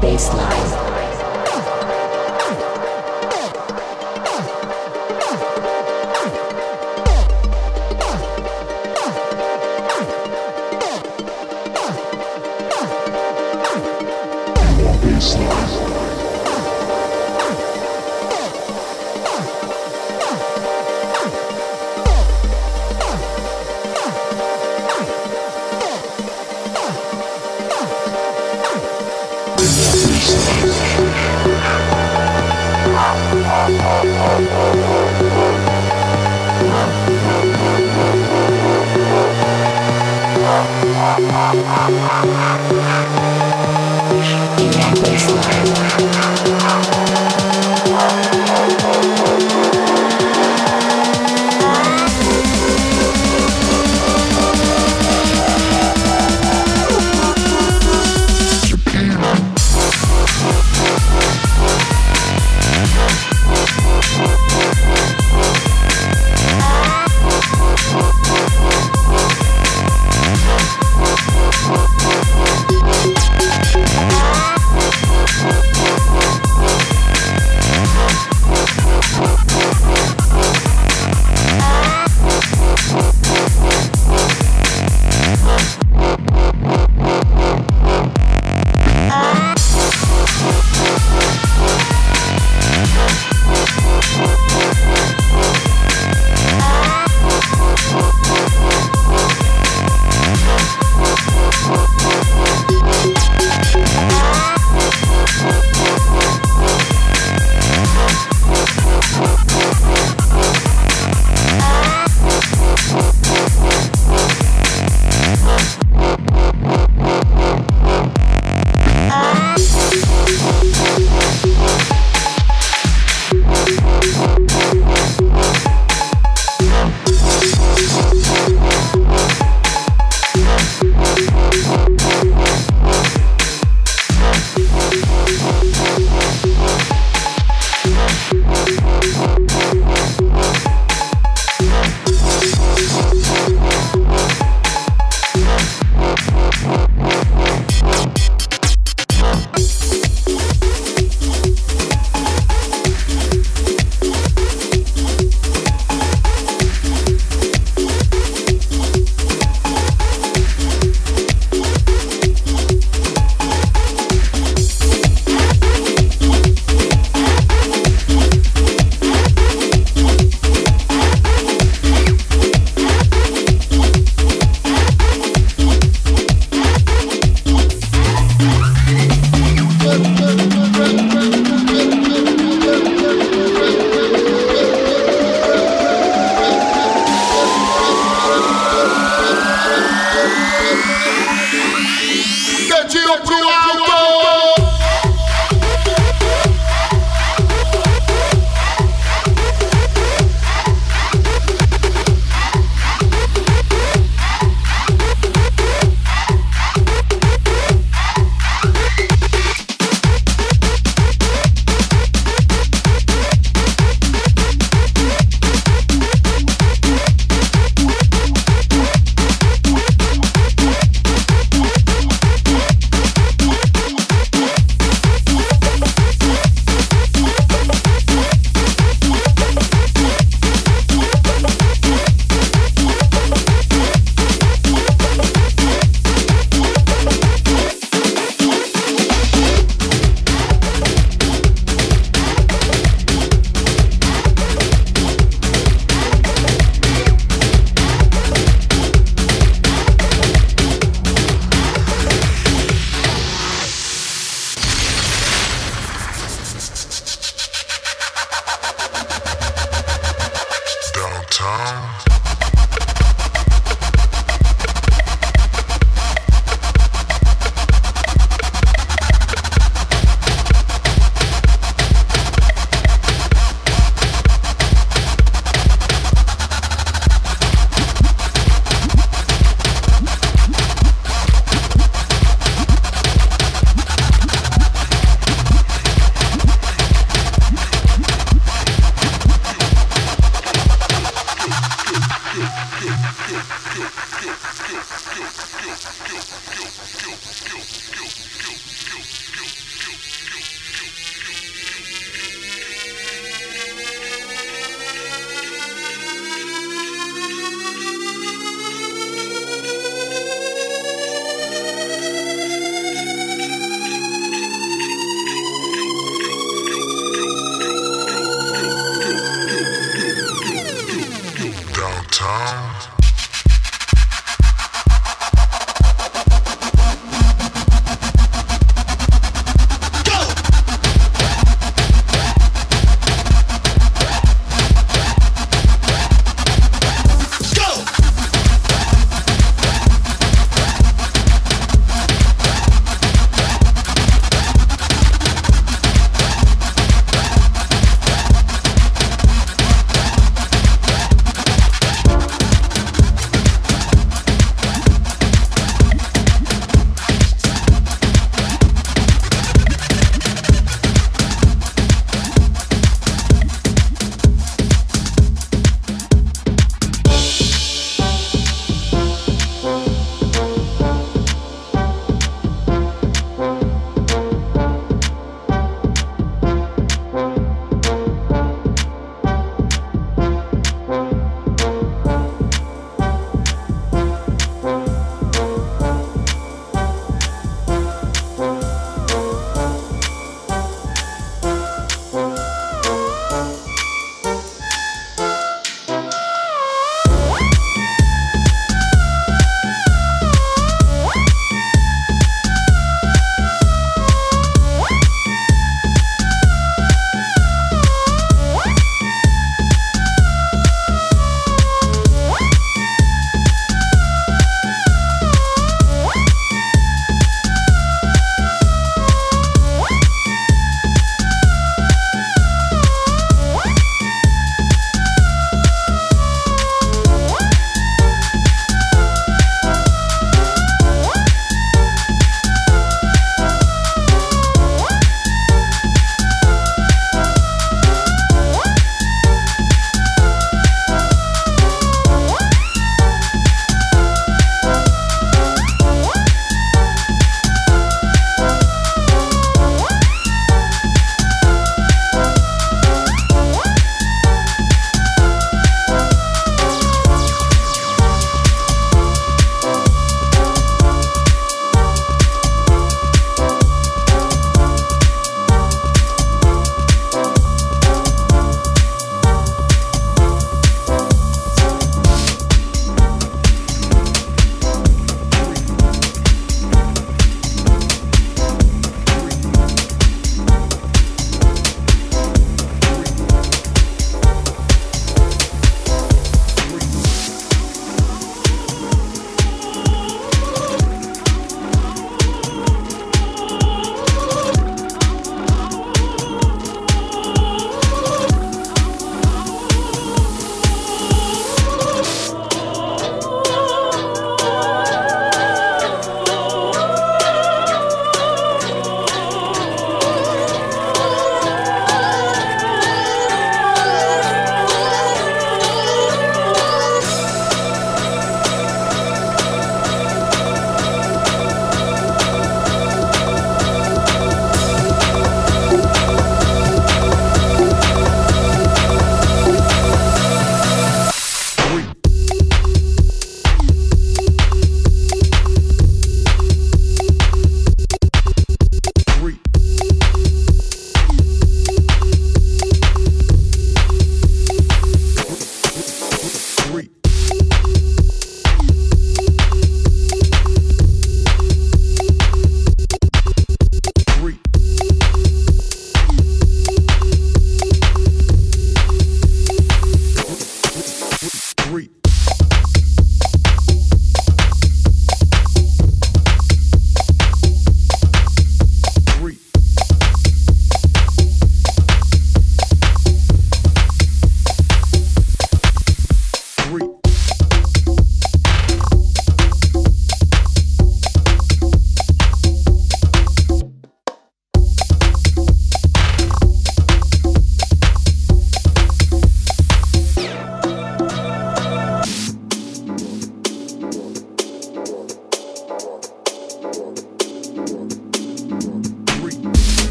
bassline.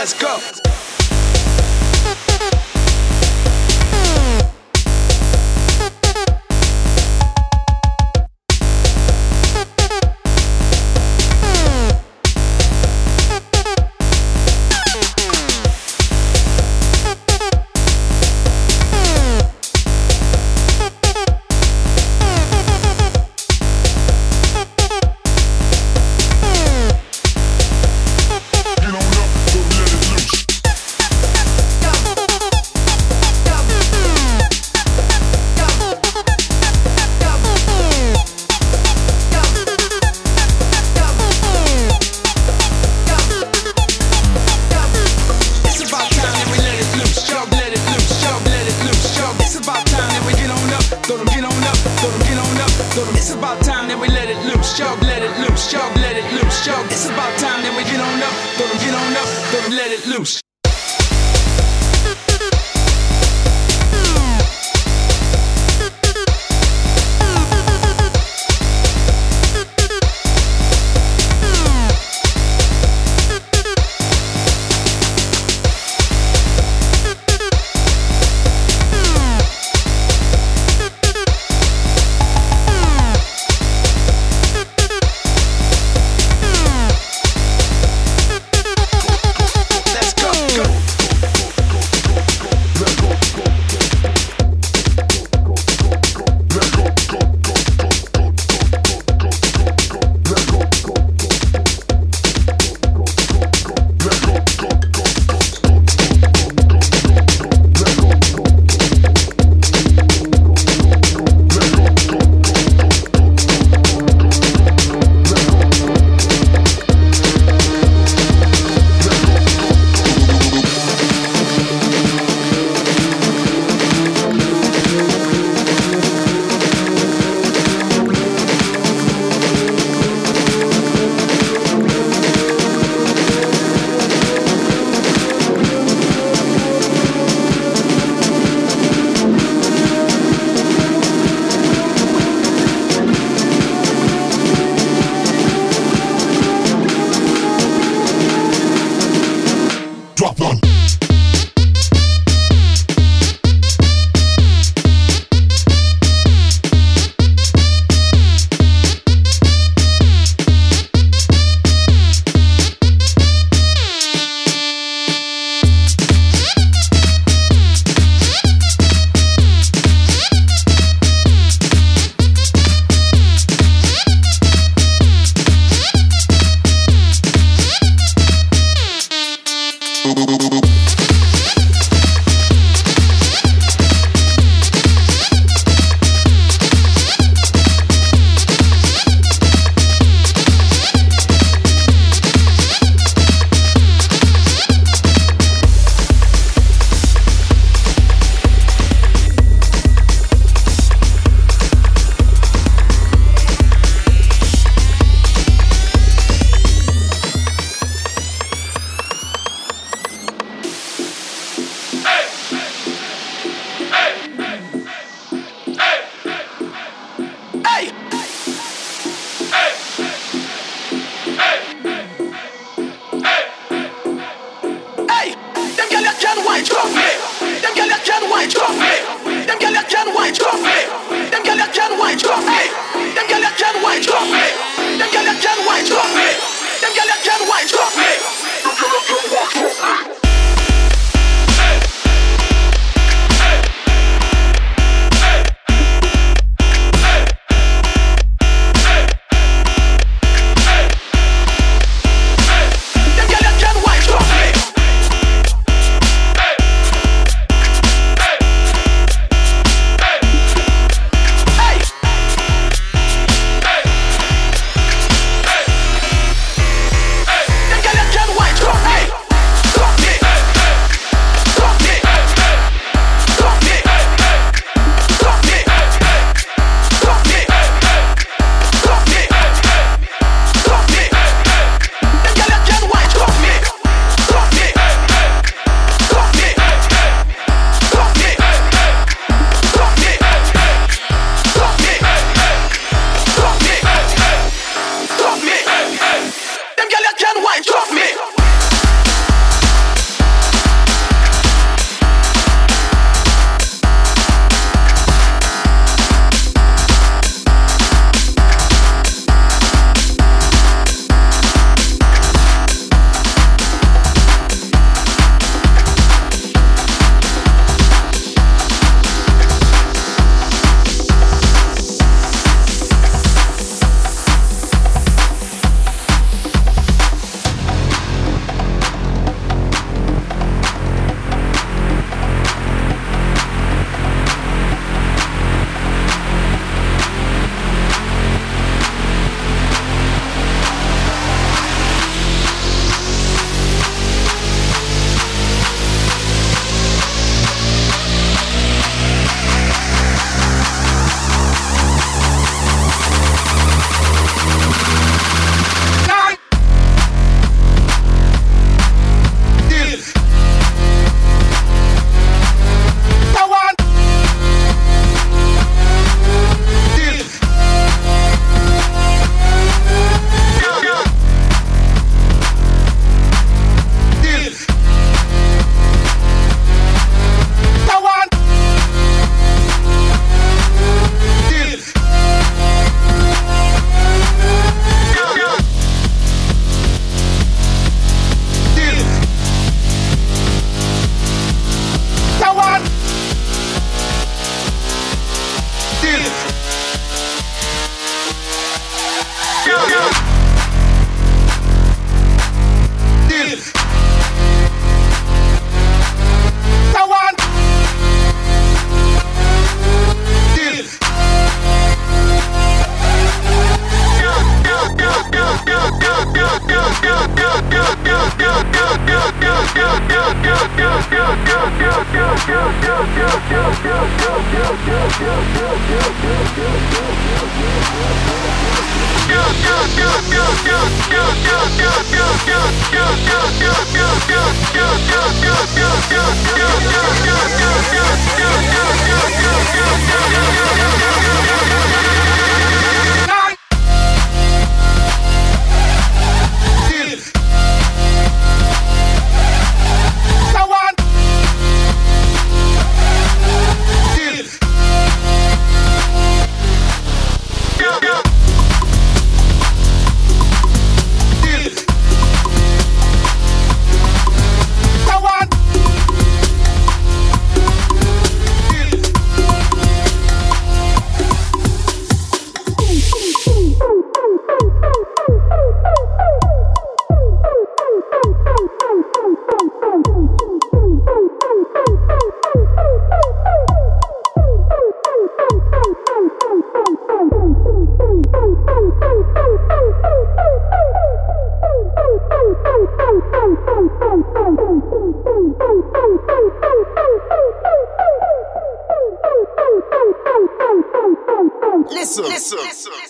let's go. It's about time that we let it loose. Yo, let it loose. Yo, let it loose. Yo, it's about time that we get on up. Get on up. Let it loose. listen, listen, listen. listen.